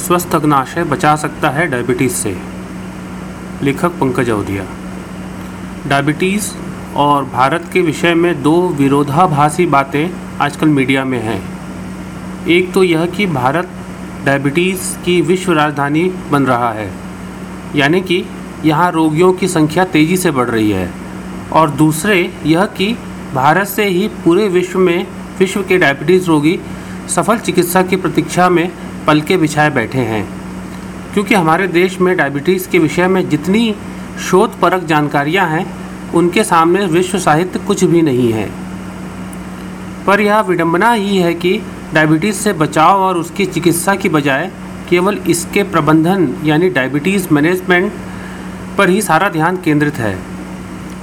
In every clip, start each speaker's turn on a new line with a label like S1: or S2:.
S1: स्वस्थ अग्नाशय बचा सकता है डायबिटीज़ से। लेखक पंकज अवधिया डायबिटीज़ और भारत के विषय में दो विरोधाभासी बातें आजकल मीडिया में हैं। एक तो यह कि भारत डायबिटीज़ की विश्व राजधानी बन रहा है, यानी कि यहाँ रोगियों की संख्या तेज़ी से बढ़ रही है। और दूसरे यह कि भारत से ही पूरे विश्व में, विश्व के डायबिटीज़ रोगी सफल चिकित्सा की प्रतीक्षा में पलके बिछाए बैठे हैं। क्योंकि हमारे देश में डायबिटीज़ के विषय में जितनी शोध परक जानकारियाँ हैं, उनके सामने विश्व साहित्य कुछ भी नहीं है। पर यह विडंबना ही है कि डायबिटीज़ से बचाव और उसकी चिकित्सा की बजाय केवल इसके प्रबंधन यानी डायबिटीज़ मैनेजमेंट पर ही सारा ध्यान केंद्रित है।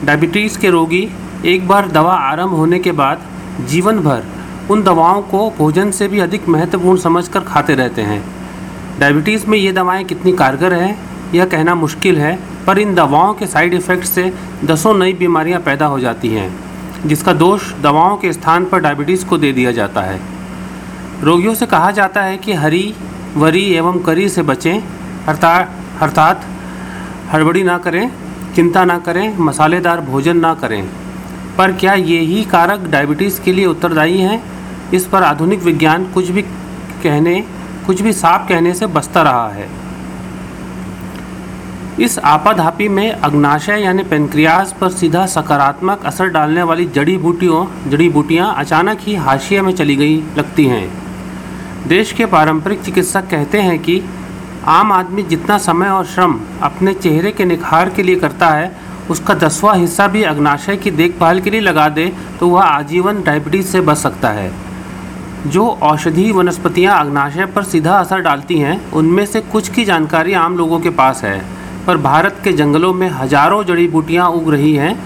S1: डायबिटीज़ के रोगी एक बार दवा आरंभ होने के बाद जीवन भर उन दवाओं को भोजन से भी अधिक महत्वपूर्ण समझकर खाते रहते हैं। डायबिटीज़ में ये दवाएँ कितनी कारगर हैं, यह कहना मुश्किल है, पर इन दवाओं के साइड इफ़ेक्ट से दसों नई बीमारियाँ पैदा हो जाती हैं, जिसका दोष दवाओं के स्थान पर डायबिटीज़ को दे दिया जाता है। रोगियों से कहा जाता है कि हरी, वरी एवं करी से बचें अर्थात हड़बड़ी ना करें, चिंता ना करें, मसालेदार भोजन ना करें। पर क्या ये ही कारक डायबिटीज़ के लिए उत्तरदायी हैं? इस पर आधुनिक विज्ञान कुछ भी कहने, कुछ भी साफ़ कहने से बचता रहा है। इस आपाधापी में अग्नाशय यानी पेनक्रियाज पर सीधा सकारात्मक असर डालने वाली जड़ी बूटियों, जड़ी बूटियाँ अचानक ही हाशिए में चली गई, लगती हैं। देश के पारंपरिक चिकित्सक कहते हैं कि आम आदमी जितना समय और श्रम अपने चेहरे के निखार के लिए करता है, उसका दसवां हिस्सा भी अग्नाशय की देखभाल के लिए लगा दे तो वह आजीवन डायबिटीज़ से बच सकता है। जो औषधि वनस्पतियाँ अग्नाशय पर सीधा असर डालती हैं, उनमें से कुछ की जानकारी आम लोगों के पास है। पर भारत के जंगलों में हज़ारों जड़ी बूटियाँ उग रही हैं,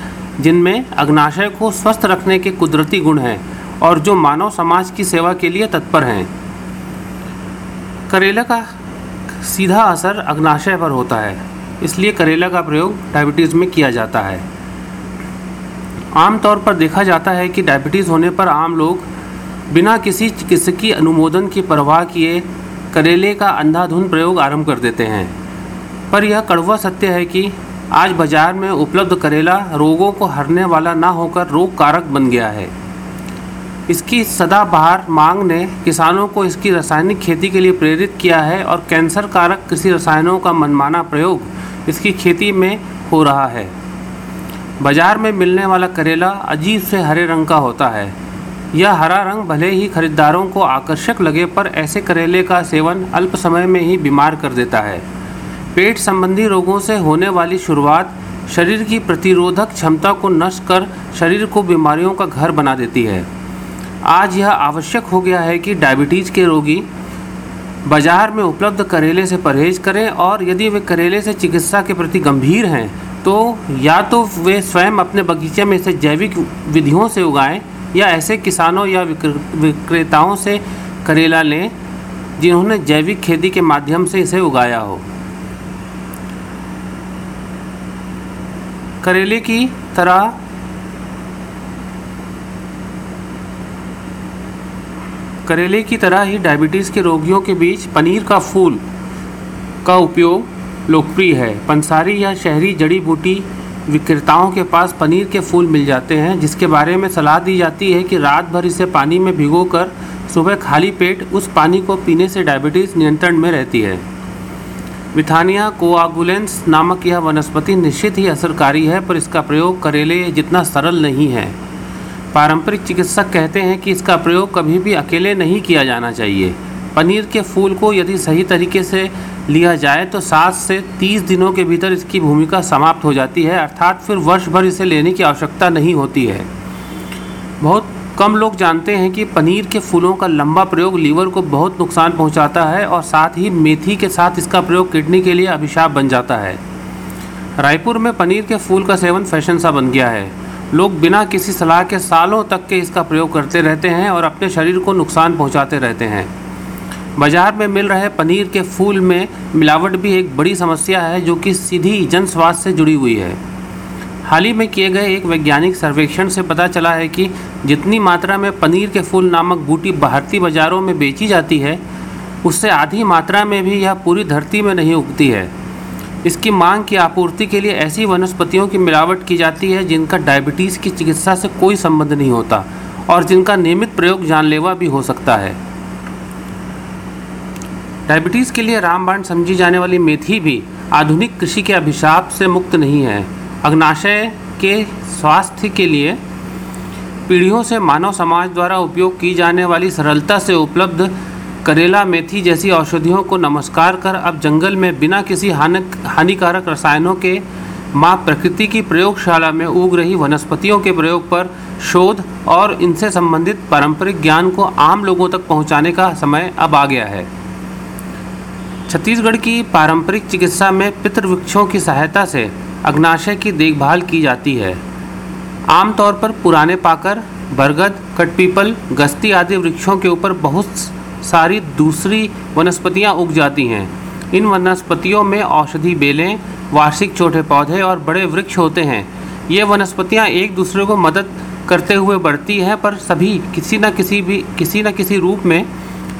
S1: जिनमें अग्नाशय को स्वस्थ रखने के कुदरती गुण हैं और जो मानव समाज की सेवा के लिए तत्पर हैं। करेला का सीधा असर अग्नाशय पर होता है, इसलिए करेला का प्रयोग डायबिटीज़ में किया जाता है। आमतौर पर देखा जाता है कि डायबिटीज़ होने पर आम लोग बिना किसी चिकित्सकीय अनुमोदन की परवाह किए करेले का अंधाधुंध प्रयोग आरंभ कर देते हैं। पर यह कड़वा सत्य है कि आज बाज़ार में उपलब्ध करेला रोगों को हरने वाला ना होकर रोग कारक बन गया है। इसकी सदाबहार मांग ने किसानों को इसकी रासायनिक खेती के लिए प्रेरित किया है और कैंसर कारक कृषि रसायनों का मनमाना प्रयोग इसकी खेती में हो रहा है। बाज़ार में मिलने वाला करेला अजीब से हरे रंग का होता है। यह हरा रंग भले ही खरीदारों को आकर्षक लगे, पर ऐसे करेले का सेवन अल्प समय में ही बीमार कर देता है। पेट संबंधी रोगों से होने वाली शुरुआत शरीर की प्रतिरोधक क्षमता को नष्ट कर शरीर को बीमारियों का घर बना देती है। आज यह आवश्यक हो गया है कि डायबिटीज़ के रोगी बाज़ार में उपलब्ध करेले से परहेज करें, और यदि वे करेले से चिकित्सा के प्रति गंभीर हैं तो या तो वे स्वयं अपने बगीचे में इसे जैविक विधियों से उगाएँ या ऐसे किसानों या विक्रेताओं से करेला लें, जिन्होंने जैविक खेती के माध्यम से इसे उगाया हो। करेले की तरह करेले की तरह ही डायबिटीज़ के रोगियों के बीच पनीर का फूल का उपयोग लोकप्रिय है। पंसारी या शहरी जड़ी बूटी विक्रेताओं के पास पनीर के फूल मिल जाते हैं, जिसके बारे में सलाह दी जाती है कि रात भर इसे पानी में भिगोकर सुबह खाली पेट उस पानी को पीने से डायबिटीज़ नियंत्रण में रहती है। विथानिया कोआगुलेंस नामक यह वनस्पति निश्चित ही असरकारी है, पर इसका प्रयोग करेले जितना सरल नहीं है। पारंपरिक चिकित्सक कहते हैं कि इसका प्रयोग कभी भी अकेले नहीं किया जाना चाहिए। पनीर के फूल को यदि सही तरीके से लिया जाए तो सात से तीस दिनों के भीतर इसकी भूमिका समाप्त हो जाती है। अर्थात फिर वर्ष भर इसे लेने की आवश्यकता नहीं होती है। बहुत कम लोग जानते हैं कि पनीर के फूलों का लंबा प्रयोग लीवर को बहुत नुकसान पहुंचाता है और साथ ही मेथी के साथ इसका प्रयोग किडनी के लिए अभिशाप बन जाता है। रायपुर में पनीर के फूल का सेवन फ़ैशन सा बन गया है। लोग बिना किसी सलाह के सालों तक के इसका प्रयोग करते रहते हैं और अपने शरीर को नुकसान पहुंचाते रहते हैं। बाज़ार में मिल रहे पनीर के फूल में मिलावट भी एक बड़ी समस्या है, जो कि सीधी जन स्वास्थ्य से जुड़ी हुई है। हाल ही में किए गए एक वैज्ञानिक सर्वेक्षण से पता चला है कि जितनी मात्रा में पनीर के फूल नामक बूटी भारतीय बाज़ारों में बेची जाती है, उससे आधी मात्रा में भी यह पूरी धरती में नहीं उगती है। इसकी मांग की आपूर्ति के लिए ऐसी वनस्पतियों की मिलावट की जाती है, जिनका डायबिटीज़ की चिकित्सा से कोई संबंध नहीं होता और जिनका नियमित प्रयोग जानलेवा भी हो सकता है। डायबिटीज़ के लिए रामबाण समझी जाने वाली मेथी भी आधुनिक कृषि के अभिशाप से मुक्त नहीं है। अग्नाशय के स्वास्थ्य के लिए पीढ़ियों से मानव समाज द्वारा उपयोग की जाने वाली सरलता से उपलब्ध करेला मेथी जैसी औषधियों को नमस्कार कर अब जंगल में बिना किसी हानक, हानिकारक रसायनों के माँ प्रकृति की प्रयोगशाला में उग रही वनस्पतियों के प्रयोग पर शोध और इनसे संबंधित पारंपरिक ज्ञान को आम लोगों तक पहुँचाने का समय अब आ गया है। छत्तीसगढ़ की पारंपरिक चिकित्सा में पितृवृक्षों की सहायता से अग्नाशय की देखभाल की जाती है। आमतौर पर पुराने पाकर, बरगद, कटपीपल गस्ती आदि वृक्षों के ऊपर बहुत सारी दूसरी वनस्पतियाँ उग जाती हैं। इन वनस्पतियों में औषधि बेलें, वार्षिक छोटे पौधे और बड़े वृक्ष होते हैं। ये वनस्पतियाँ एक दूसरे को मदद करते हुए बढ़ती हैं, पर सभी किसी न किसी भी, किसी न किसी रूप में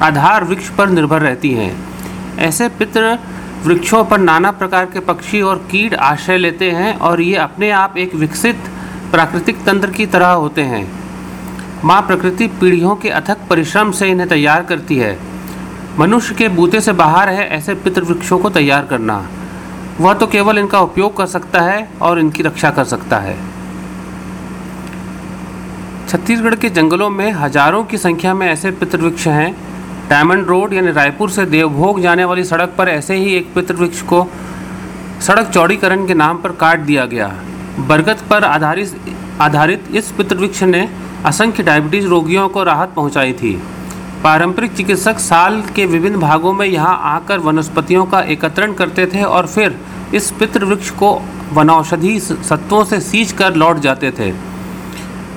S1: आधार वृक्ष पर निर्भर रहती हैं। ऐसे पितृ वृक्षों पर नाना प्रकार के पक्षी और कीट आश्रय लेते हैं और ये अपने आप एक विकसित प्राकृतिक तंत्र की तरह होते हैं। माँ प्रकृति पीढ़ियों के अथक परिश्रम से इन्हें तैयार करती है। मनुष्य के बूते से बाहर है ऐसे पितृवृक्षों को तैयार करना। वह तो केवल इनका उपयोग कर सकता है और इनकी रक्षा कर सकता है। छत्तीसगढ़ के जंगलों में हज़ारों की संख्या में ऐसे पितृवृक्ष हैं। डायमंड रोड यानी रायपुर से देवभोग जाने वाली सड़क पर ऐसे ही एक पितृवृक्ष को सड़क चौड़ीकरण के नाम पर काट दिया गया। बरगद पर आधारित आधारित इस पितृवृक्ष ने असंख्य डायबिटीज़ रोगियों को राहत पहुंचाई थी। पारंपरिक चिकित्सक साल के विभिन्न भागों में यहाँ आकर वनस्पतियों का एकत्रण करते थे और फिर इस पितृवृक्ष को वनौषधि सत्वों से सींच कर लौट जाते थे।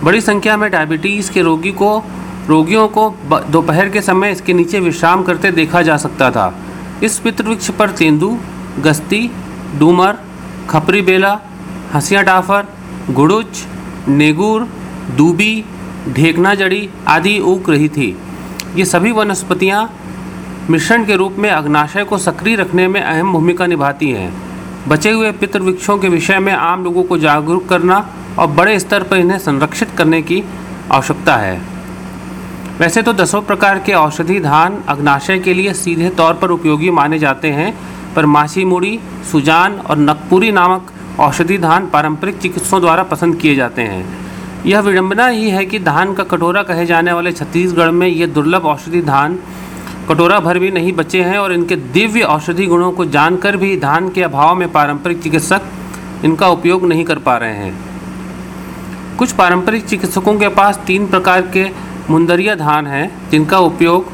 S1: बड़ी संख्या में डायबिटीज़ के रोगी को रोगियों को दोपहर के समय इसके नीचे विश्राम करते देखा जा सकता था। इस पितृवृक्ष पर तेंदू गस्ती डूमर, खपरी बेला, हंसिया डाफर, गुड़ुच, नेगूर, दूबी, ढेकना जड़ी आदि उग रही थी। ये सभी वनस्पतियाँ मिश्रण के रूप में अग्नाशय को सक्रिय रखने में अहम भूमिका निभाती हैं। बचे हुए पितृवृक्षों के विषय में आम लोगों को जागरूक करना और बड़े स्तर पर इन्हें संरक्षित करने की आवश्यकता है। वैसे तो दसों प्रकार के औषधि धान अग्नाशय के लिए सीधे तौर पर उपयोगी माने जाते हैं, पर मासी मुड़ी, सुजान और नकपुरी नामक औषधि धान पारंपरिक चिकित्सकों द्वारा पसंद किए जाते हैं। यह विडंबना ही है कि धान का कटोरा कहे जाने वाले छत्तीसगढ़ में ये दुर्लभ औषधि धान कटोरा भर भी नहीं बचे हैं और इनके दिव्य औषधि गुणों को जानकर भी धान के अभाव में पारंपरिक चिकित्सक इनका उपयोग नहीं कर पा रहे हैं। कुछ पारंपरिक चिकित्सकों के पास तीन प्रकार के मुंदरिया धान हैं, जिनका उपयोग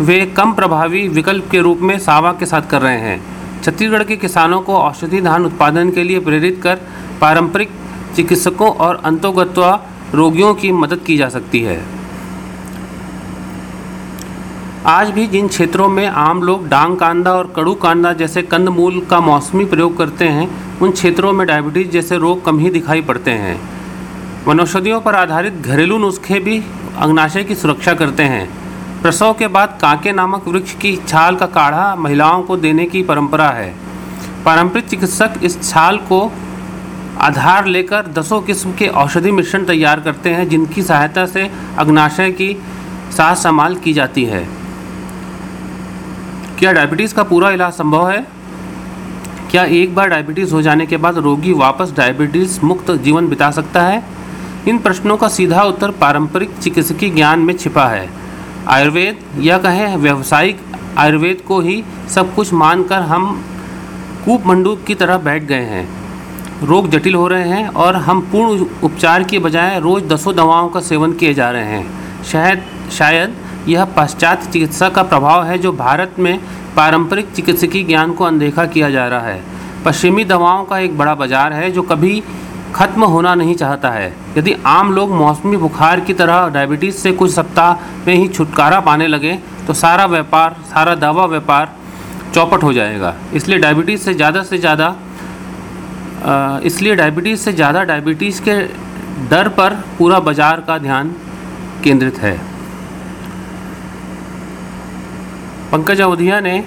S1: वे कम प्रभावी विकल्प के रूप में सावा के साथ कर रहे हैं। छत्तीसगढ़ के किसानों को औषधि धान उत्पादन के लिए प्रेरित कर पारंपरिक चिकित्सकों और अंतोगत्वा रोगियों की मदद की जा सकती है। आज भी जिन क्षेत्रों में आम लोग डांग कांदा और कड़ू कांदा जैसे कंदमूल का मौसमी प्रयोग करते हैं, उन क्षेत्रों में डायबिटीज़ जैसे रोग कम ही दिखाई पड़ते हैं। वनौषधियों पर आधारित घरेलू नुस्खे भी अग्नाशय की सुरक्षा करते हैं। प्रसव के बाद कांके नामक वृक्ष की छाल का काढ़ा महिलाओं को देने की परंपरा है। पारंपरिक चिकित्सक इस छाल को आधार लेकर दसों किस्म के औषधि मिश्रण तैयार करते हैं, जिनकी सहायता से अग्नाशय की साज संभाल की जाती है। क्या डायबिटीज़ का पूरा इलाज संभव है? क्या एक बार डायबिटीज़ हो जाने के बाद रोगी वापस डायबिटीज़ मुक्त जीवन बिता सकता है? इन प्रश्नों का सीधा उत्तर पारंपरिक चिकित्सकीय ज्ञान में छिपा है। आयुर्वेद या कहें, व्यावसायिक आयुर्वेद को ही सब कुछ मानकर हम कूप मंडूक की तरह बैठ गए हैं। रोग जटिल हो रहे हैं और हम पूर्ण उपचार के बजाय रोज़ दसों दवाओं का सेवन किए जा रहे हैं। शायद शायद यह पाश्चात्य चिकित्सा का प्रभाव है जो भारत में पारंपरिक चिकित्सकीय ज्ञान को अनदेखा किया जा रहा है। पश्चिमी दवाओं का एक बड़ा बाज़ार है जो कभी खत्म होना नहीं चाहता है। यदि आम लोग मौसमी बुखार की तरह डायबिटीज़ से कुछ सप्ताह में ही छुटकारा पाने लगे तो सारा व्यापार, सारा दवा व्यापार चौपट हो जाएगा। इसलिए डायबिटीज़ से ज़्यादा से ज़्यादा इसलिए डायबिटीज़ से ज़्यादा डायबिटीज़ के डर पर पूरा बाज़ार का ध्यान केंद्रित है। पंकज अवधिया ने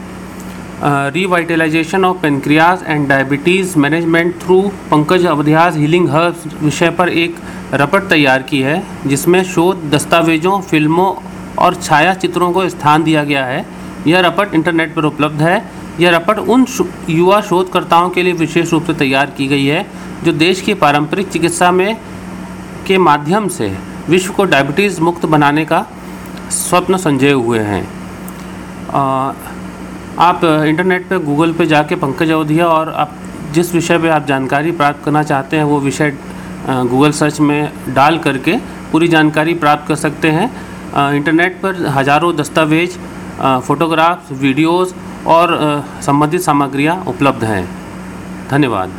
S1: revitalisation of pancreas and diabetes management through Pankaj Awadhiya's healing herbs विषय पर एक रपट तैयार की है, जिसमें शोध दस्तावेजों, फ़िल्मों और छाया चित्रों को स्थान दिया गया है। यह रपट इंटरनेट पर उपलब्ध है। यह रपट उन युवा शोधकर्ताओं के लिए विशेष रूप से तैयार की गई है, जो देश की पारंपरिक चिकित्सा में, के माध्यम से विश्व को डायबिटीज़ मुक्त बनाने का स्वप्न संजय हुए हैं। आप इंटरनेट पर गूगल पे जाके पंकज अवधिया और आप जिस विषय पे आप जानकारी प्राप्त करना चाहते हैं, वो विषय गूगल सर्च में डाल करके पूरी जानकारी प्राप्त कर सकते हैं। इंटरनेट पर हज़ारों दस्तावेज़ फ़ोटोग्राफ्स वीडियोज़ और संबंधित सामग्रियाँ उपलब्ध हैं। धन्यवाद।